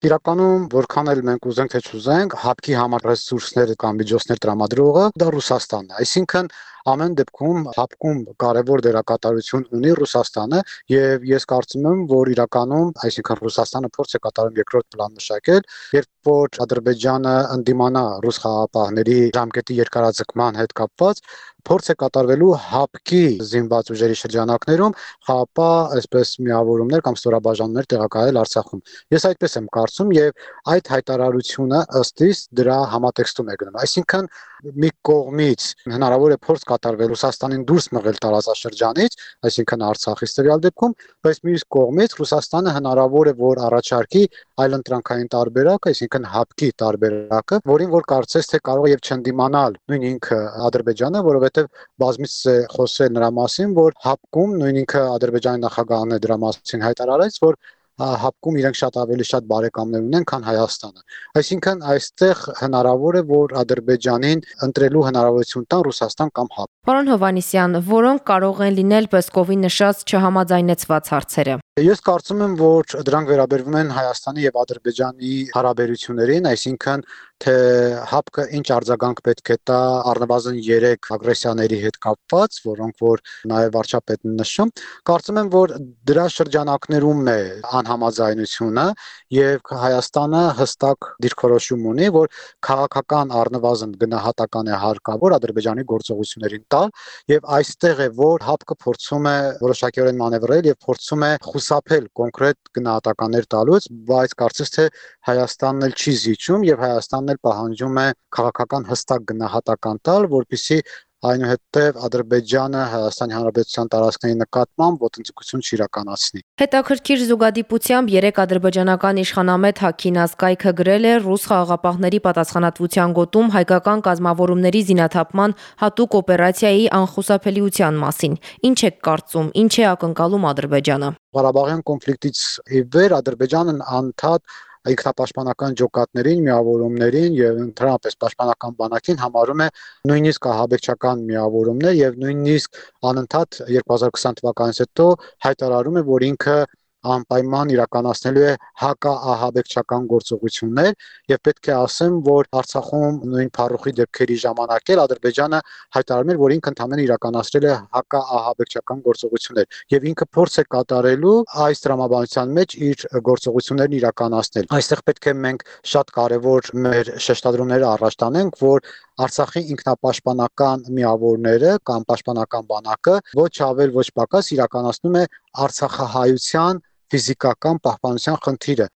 Իրականում որքան էլ մենք ուզենք թե չուզենք, հապկի համար ռեսուրսները կամ միջոցներ տրամադրողը դա Ռուսաստանն է։ Այսինքն ամեն դեպքում հապկում կարևոր դերակատարություն ունի Ռուսաստանը եւ ես կարծում եմ, որ իրականում, այսինքն Ռուսաստանը փորձ է կատարում երկրորդ պլան մշակել, երբ որ Ադրբեջանը ընդդիմանա ռուս խաղապահների ժամկետի երկարաձգման հետ կապված, փորձ է կատարվելու հապկի զինված ուժերի շրջանակներում խաղապահ այսպես միավորումներ կամ ստորաբաժանումներ տեղակայել Արցախում։ Ես այդպես եմ կարծում եւ այդ հայտարարությունը ըստ իս դրա համատեքստում է գնում։ Այսինքն մի կողմից հնարավոր է փորձ կատարվել Ռուսաստանին դուրս մղել տարածաշրջանից, այսինքն Արցախից տվյալ դեպքում, բայց մյուս կողմից Ռուսաստանը հնարավոր է որ առաջարկի այլընտրանքային տարբերակ, այսինքն հապկի տարբերակը, որին որ կարծես թե կարող է եւ չընդդիմանալ նույն ինքը Ադրբեջանը, որովհետեւ բազմից է խոսել նրա մասին, որ հապկում նույն ինքը Ադրբեջանի նախագահն է դրա մասին հայտարարեց, որ հապկում իրենք շատ ավելի շատ բարեկամներ ունեն, քան Հայաստանը։ Այսինքն այստեղ հնարավոր է, որ Ադրբեջանին ընտրելու հնարավորություն տան Ռուսաստան կամ ՀԱՊ։ Պարոն Հովանիսյան, որոնք կարող են լինել Պեսկովի նշած չհամաձայնեցված հարցերը։ Ես կարծում եմ, որ դրանք վերաբերվում են Հայաստանի եւ Ադրբեջանի հարաբերություններին, այսինքն թե ՀԱՊԿ-ը ինչ արձագանք պետք է տա առնվազն 3 ագրեսիաների հետ կապված, որոնք որ նաև վարչապետն նշում, կարծում եմ, որ դրա շրջանակներում է անհամաձայնությունը եւ Հայաստանը հստակ դիրքորոշում ունի, որ քաղաքական առնվազն գնահատական է հարկավոր Ադրբեջանի գործողություններին տալ եւ այստեղ է, որ ՀԱՊԿ-ը փորձում է որոշակիորեն մանևրել եւ փորձում է խուսափել կոնկրետ գնահատականներ տալուց, բայց կարծես թե Հայաստանն էլ չի զիջում եւ Հայաստանն էլ պահանջում է քաղաքական հստակ գնահատական տալ, որpիսի այնուհետև Ադրբեջանը Հայաստանի Հանրապետության տարածքների նկատմամբ ոտնձգություն չիրականացնի։ Հետաքրքիր զուգադիպությամբ երեք ադրբեջանական իշխանամետ Հակին Ասկայքը գրել է ռուս խաղաղապահների պատասխանատվության գոտում հայկական կազմավորումների զինաթափման հատուկ օպերացիայի անխուսափելիության մասին։ Ինչ եք կարծում, ինչ է ակնկալում Ադրբեջանը։ Ղարաբաղյան կոնֆլիկտից ի վեր Ադրբեջանն անդադ ինքնապաշտպանական ջոկատներին, միավորումներին եւ ընդհանրապես պաշտպանական բանակին համարում է նույնիսկ ահաբեկչական միավորումներ եւ նույնիսկ անընդհատ 2020 թվականից հետո հայտարարում է, որ ինքը անպայման իրականացնելու է հակաահաբեկչական գործողություններ եւ պետք է ասեմ, որ Արցախում նույն Փարուխի դեպքերի ժամանակ էլ Ադրբեջանը հայտարարում էր, որ ինքը ընդհանրեն իրականացրել է հակաահաբեկչական գործողություններ եւ ինքը փորձ է կատարելու այս տրամաբանության մեջ իր գործողություններն իրականացնել։ Այստեղ պետք է մենք շատ կարեւոր մեր շեշտադրումները առաջ տանենք, որ Արցախի ինքնապաշտպանական միավորները կամ պաշտպանական բանակը ոչ ավել ոչ պակաս իրականացնում է Արցախահայության ֆիզիկական պահպանության խնդիրը